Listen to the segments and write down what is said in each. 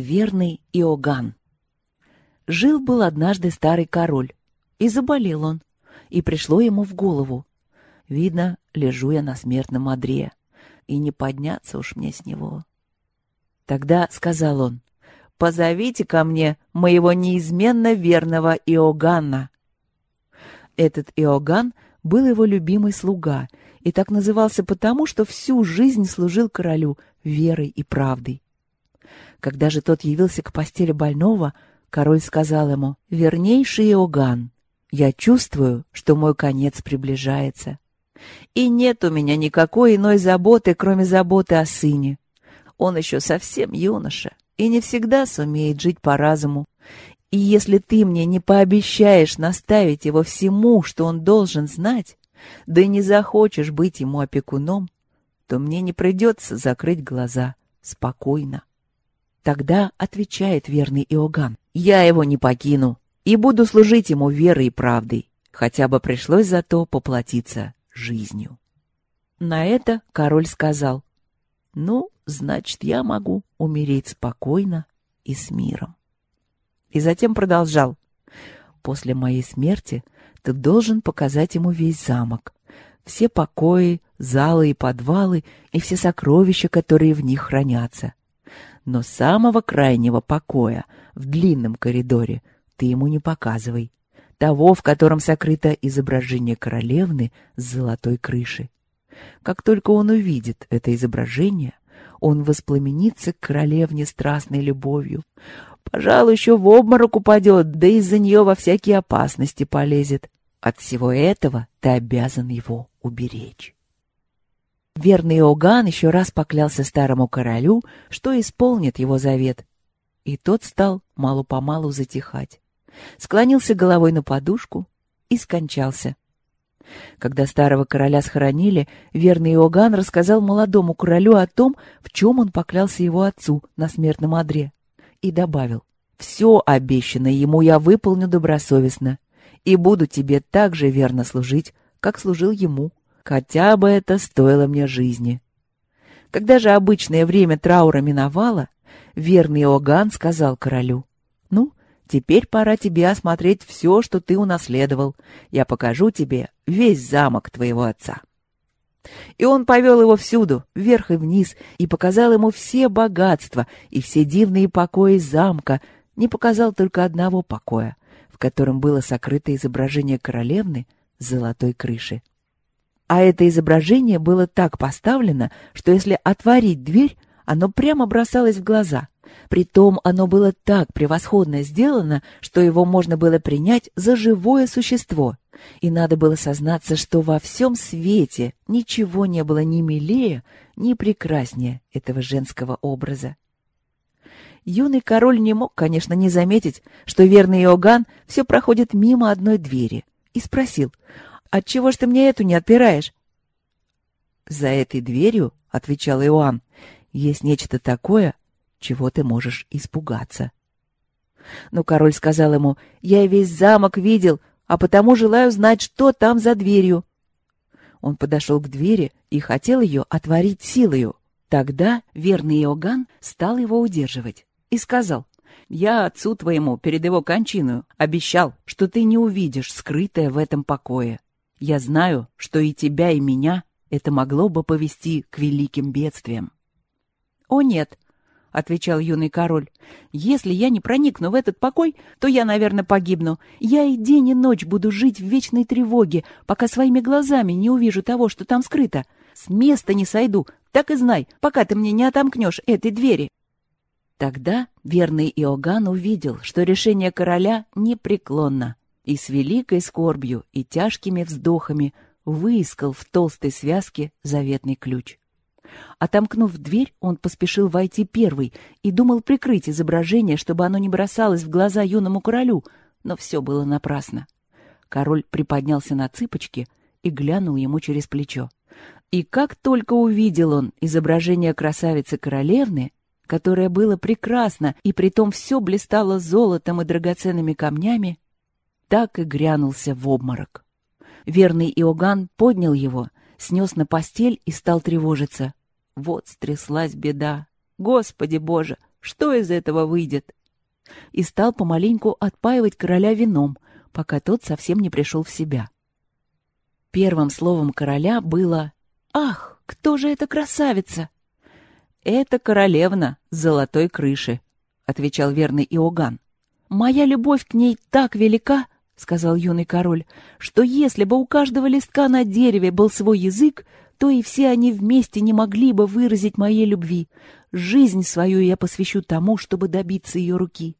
Верный Иоганн. Жил-был однажды старый король, и заболел он, и пришло ему в голову. Видно, лежу я на смертном одре, и не подняться уж мне с него. Тогда сказал он, «Позовите ко мне моего неизменно верного Иоганна». Этот Иоганн был его любимый слуга и так назывался потому, что всю жизнь служил королю верой и правдой. Когда же тот явился к постели больного, король сказал ему, «Вернейший Иоганн, я чувствую, что мой конец приближается. И нет у меня никакой иной заботы, кроме заботы о сыне. Он еще совсем юноша и не всегда сумеет жить по разуму. И если ты мне не пообещаешь наставить его всему, что он должен знать, да и не захочешь быть ему опекуном, то мне не придется закрыть глаза спокойно. Тогда отвечает верный Иоганн, «Я его не покину и буду служить ему верой и правдой, хотя бы пришлось за то поплатиться жизнью». На это король сказал, «Ну, значит, я могу умереть спокойно и с миром». И затем продолжал, «После моей смерти ты должен показать ему весь замок, все покои, залы и подвалы и все сокровища, которые в них хранятся но самого крайнего покоя в длинном коридоре ты ему не показывай. Того, в котором сокрыто изображение королевны с золотой крышей. Как только он увидит это изображение, он воспламенится к королевне страстной любовью. Пожалуй, еще в обморок упадет, да из-за нее во всякие опасности полезет. От всего этого ты обязан его уберечь. Верный Иоганн еще раз поклялся старому королю, что исполнит его завет. И тот стал мало-помалу затихать. Склонился головой на подушку и скончался. Когда старого короля схоронили, верный Иоганн рассказал молодому королю о том, в чем он поклялся его отцу на смертном одре, и добавил, «Все обещанное ему я выполню добросовестно и буду тебе так же верно служить, как служил ему Хотя бы это стоило мне жизни. Когда же обычное время траура миновало, верный Оган сказал королю, «Ну, теперь пора тебе осмотреть все, что ты унаследовал. Я покажу тебе весь замок твоего отца». И он повел его всюду, вверх и вниз, и показал ему все богатства и все дивные покои замка, не показал только одного покоя, в котором было сокрыто изображение королевны с золотой крыши. А это изображение было так поставлено, что если отворить дверь, оно прямо бросалось в глаза. Притом оно было так превосходно сделано, что его можно было принять за живое существо. И надо было сознаться, что во всем свете ничего не было ни милее, ни прекраснее этого женского образа. Юный король не мог, конечно, не заметить, что верный Иоганн все проходит мимо одной двери, и спросил, Отчего ж ты мне эту не отпираешь? За этой дверью, — отвечал Иоанн, — есть нечто такое, чего ты можешь испугаться. Но король сказал ему, я весь замок видел, а потому желаю знать, что там за дверью. Он подошел к двери и хотел ее отворить силою. Тогда верный Иоганн стал его удерживать и сказал, «Я отцу твоему перед его кончиною обещал, что ты не увидишь скрытое в этом покое. Я знаю, что и тебя, и меня это могло бы повести к великим бедствиям. — О, нет, — отвечал юный король, — если я не проникну в этот покой, то я, наверное, погибну. Я и день, и ночь буду жить в вечной тревоге, пока своими глазами не увижу того, что там скрыто. С места не сойду, так и знай, пока ты мне не отомкнешь этой двери. Тогда верный Иоганн увидел, что решение короля непреклонно и с великой скорбью и тяжкими вздохами выискал в толстой связке заветный ключ. Отомкнув дверь, он поспешил войти первый и думал прикрыть изображение, чтобы оно не бросалось в глаза юному королю, но все было напрасно. Король приподнялся на цыпочки и глянул ему через плечо. И как только увидел он изображение красавицы-королевны, которое было прекрасно и притом все блистало золотом и драгоценными камнями, так и грянулся в обморок. Верный Иоганн поднял его, снес на постель и стал тревожиться. Вот стряслась беда. Господи Боже, Что из этого выйдет? И стал помаленьку отпаивать короля вином, пока тот совсем не пришел в себя. Первым словом короля было «Ах, кто же эта красавица?» «Это королевна с золотой крыши», — отвечал верный Иоганн. «Моя любовь к ней так велика, — сказал юный король, — что если бы у каждого листка на дереве был свой язык, то и все они вместе не могли бы выразить моей любви. Жизнь свою я посвящу тому, чтобы добиться ее руки.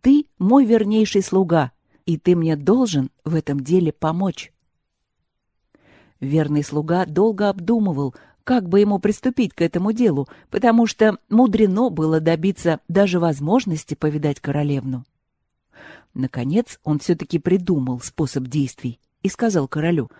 Ты мой вернейший слуга, и ты мне должен в этом деле помочь». Верный слуга долго обдумывал, как бы ему приступить к этому делу, потому что мудрено было добиться даже возможности повидать королевну. Наконец он все-таки придумал способ действий и сказал королю,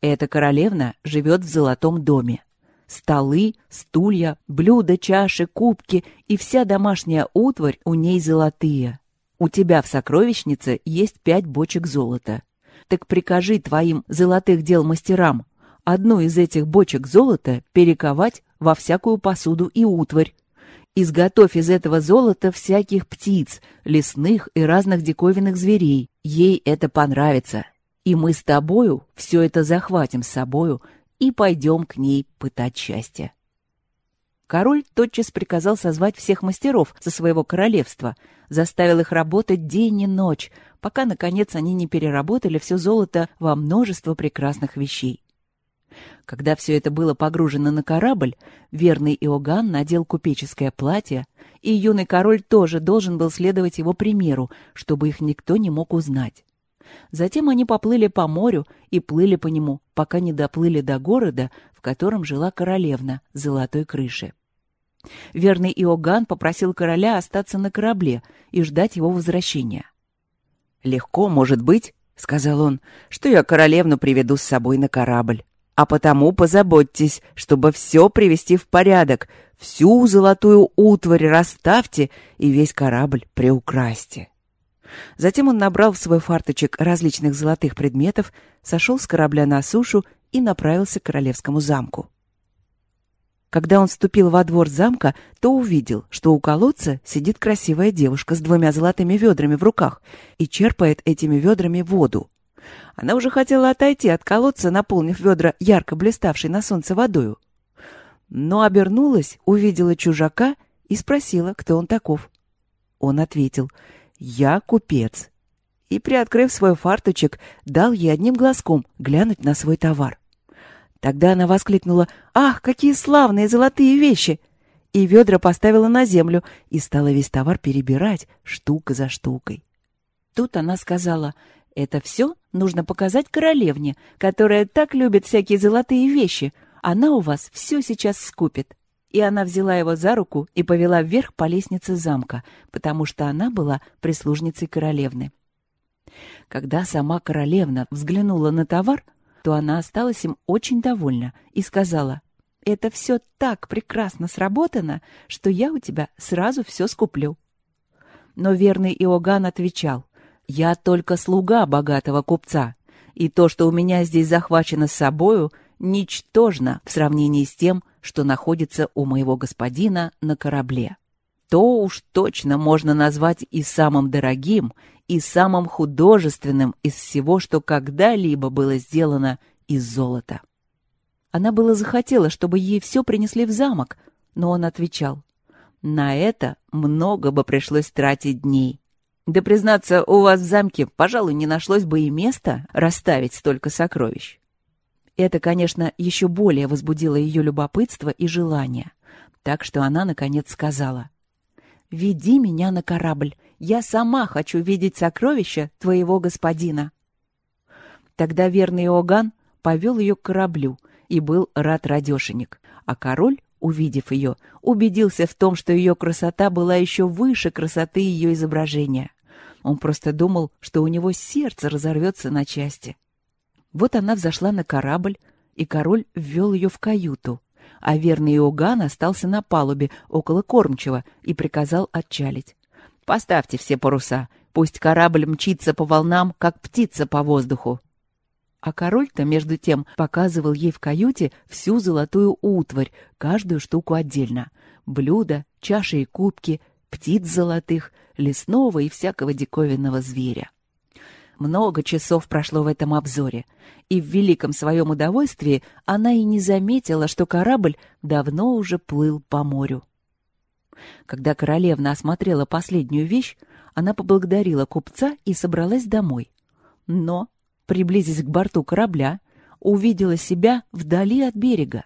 «Эта королевна живет в золотом доме. Столы, стулья, блюда, чаши, кубки и вся домашняя утварь у ней золотые. У тебя в сокровищнице есть пять бочек золота. Так прикажи твоим золотых дел мастерам одну из этих бочек золота перековать во всякую посуду и утварь. Изготовь из этого золота всяких птиц, лесных и разных диковинных зверей. Ей это понравится. И мы с тобою все это захватим с собою и пойдем к ней пытать счастье. Король тотчас приказал созвать всех мастеров со своего королевства, заставил их работать день и ночь, пока, наконец, они не переработали все золото во множество прекрасных вещей. Когда все это было погружено на корабль, верный Иоганн надел купеческое платье, и юный король тоже должен был следовать его примеру, чтобы их никто не мог узнать. Затем они поплыли по морю и плыли по нему, пока не доплыли до города, в котором жила королевна золотой крыши. Верный Иоганн попросил короля остаться на корабле и ждать его возвращения. «Легко, может быть, — сказал он, — что я королевну приведу с собой на корабль а потому позаботьтесь, чтобы все привести в порядок, всю золотую утварь расставьте и весь корабль приукрасьте. Затем он набрал в свой фарточек различных золотых предметов, сошел с корабля на сушу и направился к королевскому замку. Когда он вступил во двор замка, то увидел, что у колодца сидит красивая девушка с двумя золотыми ведрами в руках и черпает этими ведрами воду. Она уже хотела отойти от колодца, наполнив ведра ярко блиставшей на солнце водою. Но обернулась, увидела чужака и спросила, кто он таков. Он ответил, «Я купец». И, приоткрыв свой фарточек, дал ей одним глазком глянуть на свой товар. Тогда она воскликнула, «Ах, какие славные золотые вещи!» И ведра поставила на землю и стала весь товар перебирать штука за штукой. Тут она сказала, это все нужно показать королевне, которая так любит всякие золотые вещи. Она у вас все сейчас скупит. И она взяла его за руку и повела вверх по лестнице замка, потому что она была прислужницей королевны. Когда сама королевна взглянула на товар, то она осталась им очень довольна и сказала, «Это все так прекрасно сработано, что я у тебя сразу все скуплю». Но верный Иоганн отвечал, я только слуга богатого купца, и то, что у меня здесь захвачено с собою, ничтожно в сравнении с тем, что находится у моего господина на корабле. То уж точно можно назвать и самым дорогим, и самым художественным из всего, что когда-либо было сделано из золота. Она было захотела, чтобы ей все принесли в замок, но он отвечал, «На это много бы пришлось тратить дней. Да, признаться, у вас в замке, пожалуй, не нашлось бы и места расставить столько сокровищ. Это, конечно, еще более возбудило ее любопытство и желание. Так что она, наконец, сказала, «Веди меня на корабль. Я сама хочу видеть сокровища твоего господина». Тогда верный Иоганн повел ее к кораблю и был рад радешенек, а король, увидев ее, убедился в том, что ее красота была еще выше красоты ее изображения. Он просто думал, что у него сердце разорвется на части. Вот она взошла на корабль, и король ввел ее в каюту, а верный Иоганн остался на палубе около кормчего и приказал отчалить. «Поставьте все паруса, пусть корабль мчится по волнам, как птица по воздуху». А король-то, между тем, показывал ей в каюте всю золотую утварь, каждую штуку отдельно. Блюда, чаши и кубки, птиц золотых, лесного и всякого диковинного зверя. Много часов прошло в этом обзоре, и в великом своем удовольствии она и не заметила, что корабль давно уже плыл по морю. Когда королевна осмотрела последнюю вещь, она поблагодарила купца и собралась домой. Но, приблизясь к борту корабля, увидела себя вдали от берега.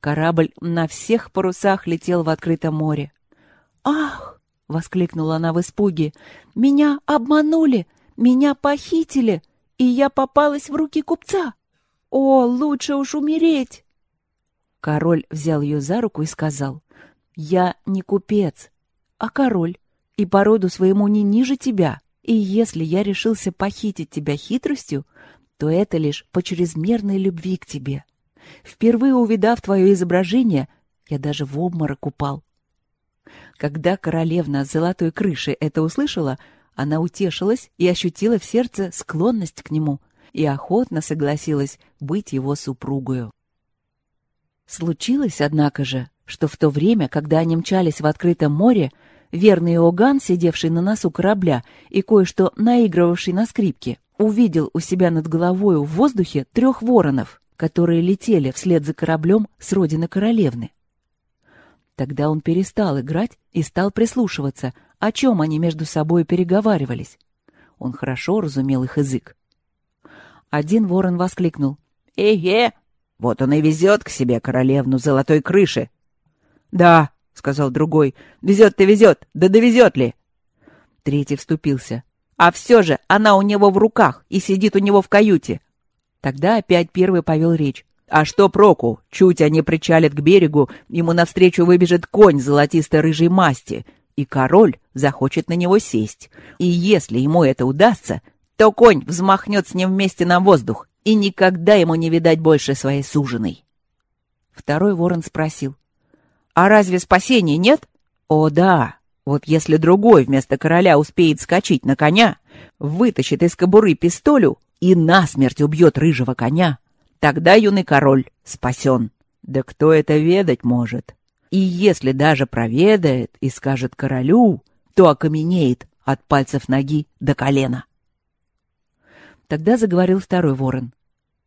Корабль на всех парусах летел в открытом море. «Ах!» — воскликнула она в испуге. «Меня обманули! Меня похитили! И я попалась в руки купца! О, лучше уж умереть!» Король взял ее за руку и сказал. «Я не купец, а король, и по роду своему не ниже тебя. И если я решился похитить тебя хитростью, то это лишь по чрезмерной любви к тебе. Впервые увидав твое изображение, я даже в обморок упал. Когда королевна с золотой крышей это услышала, она утешилась и ощутила в сердце склонность к нему и охотно согласилась быть его супругою. Случилось, однако же, что в то время, когда они мчались в открытом море, верный Оган, сидевший на носу корабля и кое-что наигрывавший на скрипке, увидел у себя над головой в воздухе трех воронов, которые летели вслед за кораблем с родины королевны. Тогда он перестал играть и стал прислушиваться, о чем они между собой переговаривались. Он хорошо разумел их язык. Один ворон воскликнул. «Эге! Вот он и везет к себе королевну золотой крыши!» «Да», — сказал другой, — «везет-то везет, да довезет ли?» Третий вступился. А все же она у него в руках и сидит у него в каюте. Тогда опять первый повел речь. А что проку? Чуть они причалят к берегу, ему навстречу выбежит конь золотистой рыжей масти, и король захочет на него сесть. И если ему это удастся, то конь взмахнет с ним вместе на воздух, и никогда ему не видать больше своей суженой. Второй ворон спросил. «А разве спасения нет?» «О, да!» Вот если другой вместо короля успеет скачать на коня, вытащит из кобуры пистолю и насмерть убьет рыжего коня, тогда юный король спасен. Да кто это ведать может? И если даже проведает и скажет королю, то окаменеет от пальцев ноги до колена. Тогда заговорил второй ворон.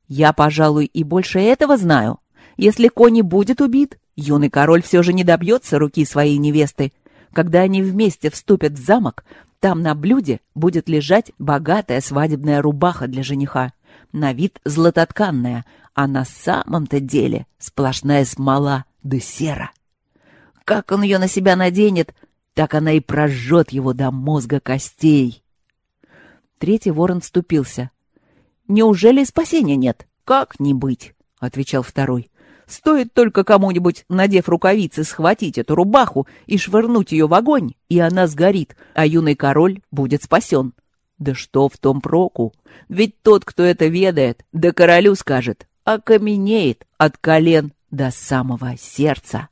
«Я, пожалуй, и больше этого знаю. Если конь не будет убит, юный король все же не добьется руки своей невесты, когда они вместе вступят в замок, там на блюде будет лежать богатая свадебная рубаха для жениха. На вид златотканная, а на самом-то деле сплошная смола да сера. Как он ее на себя наденет, так она и прожжет его до мозга костей. Третий ворон вступился. «Неужели спасения нет? Как не быть?» — отвечал второй. Стоит только кому-нибудь, надев рукавицы, схватить эту рубаху и швырнуть ее в огонь, и она сгорит, а юный король будет спасен. Да что в том проку? Ведь тот, кто это ведает, да королю скажет, окаменеет от колен до самого сердца.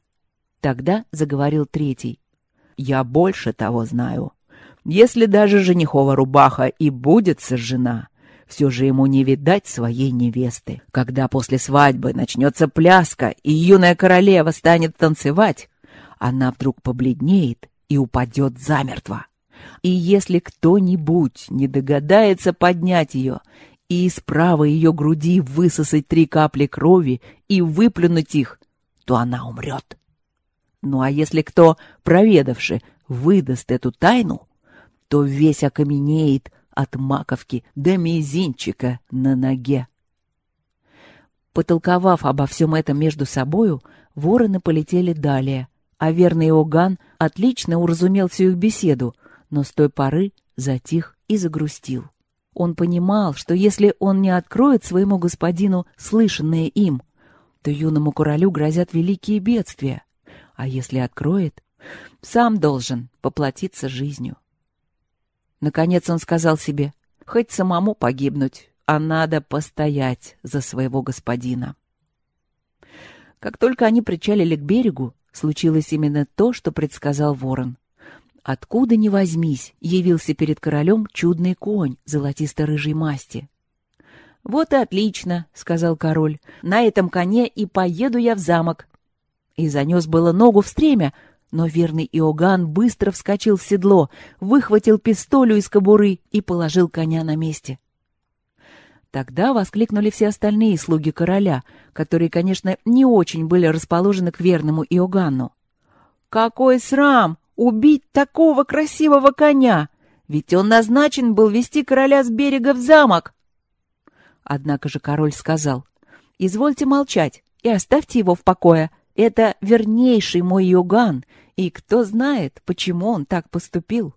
Тогда заговорил третий. Я больше того знаю. Если даже женихова рубаха и будет сожжена, все же ему не видать своей невесты. Когда после свадьбы начнется пляска, и юная королева станет танцевать, она вдруг побледнеет и упадет замертво. И если кто-нибудь не догадается поднять ее и из правой ее груди высосать три капли крови и выплюнуть их, то она умрет. Ну а если кто, проведавши, выдаст эту тайну, то весь окаменеет, от маковки до мизинчика на ноге. Потолковав обо всем этом между собою, вороны полетели далее, а верный Оган отлично уразумел всю их беседу, но с той поры затих и загрустил. Он понимал, что если он не откроет своему господину слышанное им, то юному королю грозят великие бедствия, а если откроет, сам должен поплатиться жизнью. Наконец он сказал себе, хоть самому погибнуть, а надо постоять за своего господина. Как только они причалили к берегу, случилось именно то, что предсказал ворон. Откуда ни возьмись, явился перед королем чудный конь золотисто-рыжей масти. «Вот и отлично», — сказал король, — «на этом коне и поеду я в замок». И занес было ногу в стремя, Но верный Иоганн быстро вскочил в седло, выхватил пистолю из кобуры и положил коня на месте. Тогда воскликнули все остальные слуги короля, которые, конечно, не очень были расположены к верному Иоганну. «Какой срам! Убить такого красивого коня! Ведь он назначен был вести короля с берега в замок!» Однако же король сказал, «Извольте молчать и оставьте его в покое. Это вернейший мой Иоганн, и кто знает, почему он так поступил».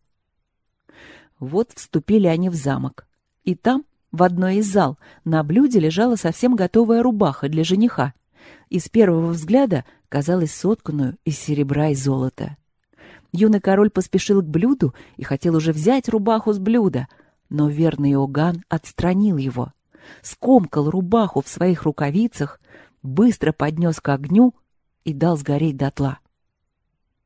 Вот вступили они в замок, и там в одной из зал на блюде лежала совсем готовая рубаха для жениха. И с первого взгляда казалась сотканную из серебра и золота. Юный король поспешил к блюду и хотел уже взять рубаху с блюда, но верный Оган отстранил его, скомкал рубаху в своих рукавицах, быстро поднес к огню и дал сгореть дотла.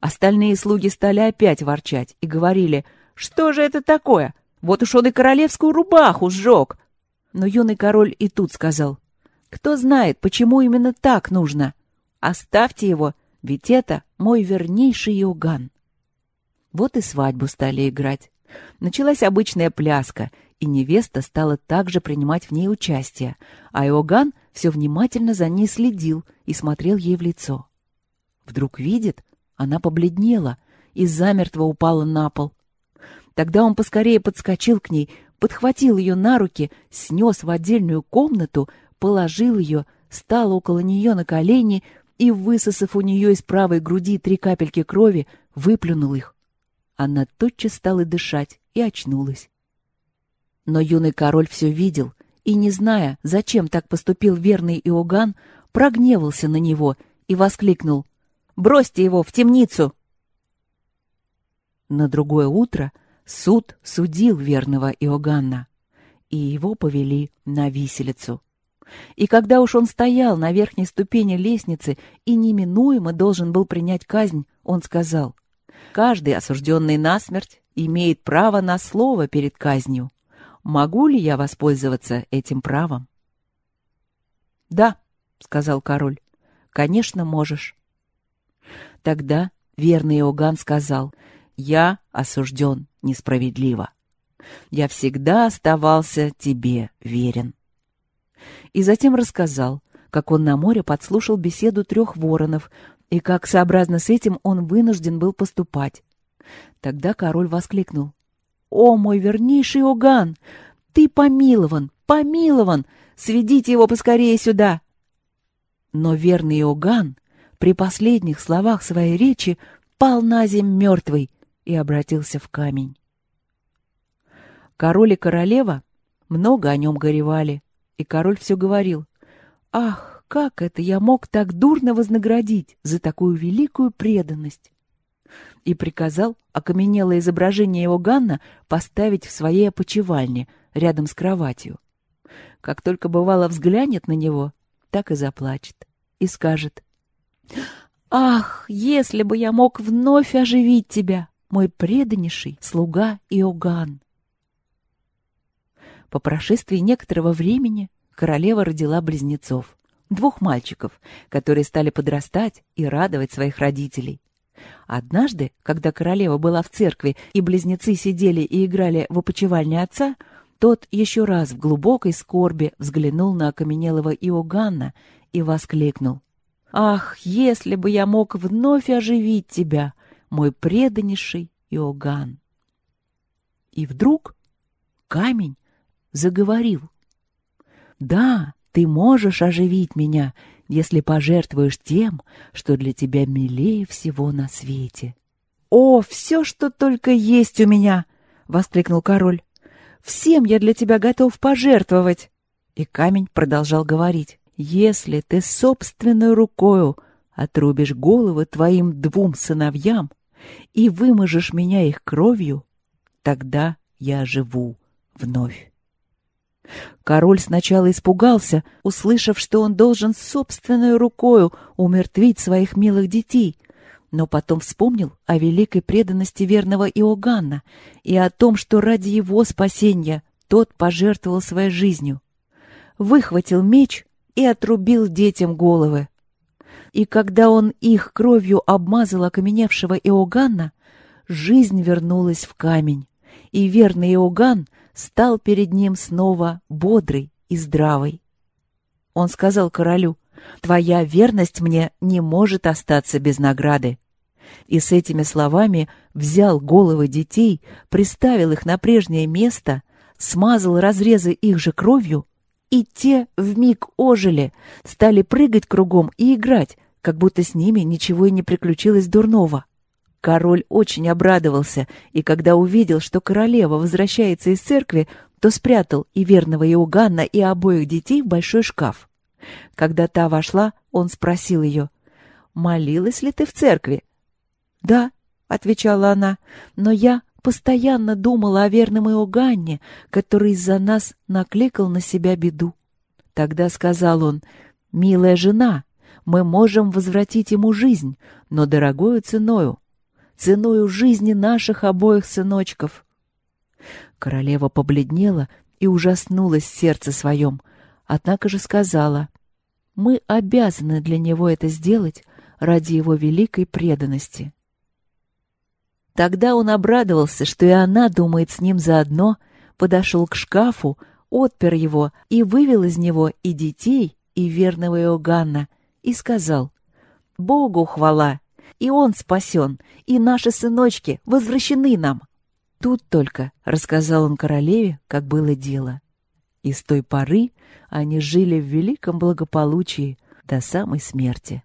Остальные слуги стали опять ворчать и говорили, «Что же это такое? Вот уж он и королевскую рубаху сжег!» Но юный король и тут сказал, «Кто знает, почему именно так нужно? Оставьте его, ведь это мой вернейший Иоганн». Вот и свадьбу стали играть. Началась обычная пляска, и невеста стала также принимать в ней участие, а Иоганн все внимательно за ней следил и смотрел ей в лицо. Вдруг видит, она побледнела и замертво упала на пол. Тогда он поскорее подскочил к ней, подхватил ее на руки, снес в отдельную комнату, положил ее, стал около нее на колени и, высосав у нее из правой груди три капельки крови, выплюнул их. Она тотчас стала дышать и очнулась. Но юный король все видел и, не зная, зачем так поступил верный Иоганн, прогневался на него и воскликнул «Бросьте его в темницу!» На другое утро — Суд судил верного Иоганна, и его повели на виселицу. И когда уж он стоял на верхней ступени лестницы и неминуемо должен был принять казнь, он сказал, «Каждый осужденный на смерть имеет право на слово перед казнью. Могу ли я воспользоваться этим правом?» «Да», — сказал король, — «конечно можешь». Тогда верный Иоганн сказал, «Я осужден несправедливо. Я всегда оставался тебе верен. И затем рассказал, как он на море подслушал беседу трех воронов, и как, сообразно с этим, он вынужден был поступать. Тогда король воскликнул. «О, мой вернейший Оган! Ты помилован, помилован! Сведите его поскорее сюда!» Но верный Оган при последних словах своей речи пал на земь мертвый, и обратился в камень. Король и королева много о нем горевали, и король все говорил. «Ах, как это я мог так дурно вознаградить за такую великую преданность!» И приказал окаменелое изображение его Ганна поставить в своей опочивальне рядом с кроватью. Как только бывало взглянет на него, так и заплачет и скажет «Ах, если бы я мог вновь оживить тебя! мой преданнейший слуга Иоганн. По прошествии некоторого времени королева родила близнецов, двух мальчиков, которые стали подрастать и радовать своих родителей. Однажды, когда королева была в церкви и близнецы сидели и играли в опочивальне отца, тот еще раз в глубокой скорби взглянул на окаменелого Иоганна и воскликнул. «Ах, если бы я мог вновь оживить тебя, мой преданнейший Иоганн. И вдруг камень заговорил. «Да, ты можешь оживить меня, если пожертвуешь тем, что для тебя милее всего на свете». «О, все, что только есть у меня!» — воскликнул король. «Всем я для тебя готов пожертвовать!» И камень продолжал говорить. «Если ты собственной рукою отрубишь головы твоим двум сыновьям и выможешь меня их кровью, тогда я живу вновь. Король сначала испугался, услышав, что он должен собственной рукою умертвить своих милых детей, но потом вспомнил о великой преданности верного Иоганна и о том, что ради его спасения тот пожертвовал своей жизнью. Выхватил меч и отрубил детям головы. и когда он их кровью обмазал окаменевшего Иоганна, жизнь вернулась в камень, и верный Иоганн стал перед ним снова бодрый и здравый. Он сказал королю, «Твоя верность мне не может остаться без награды». И с этими словами взял головы детей, приставил их на прежнее место, смазал разрезы их же кровью, и те вмиг ожили, стали прыгать кругом и играть, как будто с ними ничего и не приключилось дурного. Король очень обрадовался, и когда увидел, что королева возвращается из церкви, то спрятал и верного Иоганна, и обоих детей в большой шкаф. Когда та вошла, он спросил ее, «Молилась ли ты в церкви?» «Да», — отвечала она, — «но я постоянно думала о верном Иоганне, который из-за нас накликал на себя беду». Тогда сказал он, «Милая жена, мы можем возвратить ему жизнь, но дорогою ценою, ценою жизни наших обоих сыночков». Королева побледнела и ужаснулась сердце своем, однако же сказала, «Мы обязаны для него это сделать ради его великой преданности». Тогда он обрадовался, что и она думает с ним заодно, подошел к шкафу, отпер его и вывел из него и детей, и верного Иоганна, и сказал, «Богу хвала! И он спасен, и наши сыночки возвращены нам!» Тут только рассказал он королеве, как было дело. И с той поры они жили в великом благополучии до самой смерти.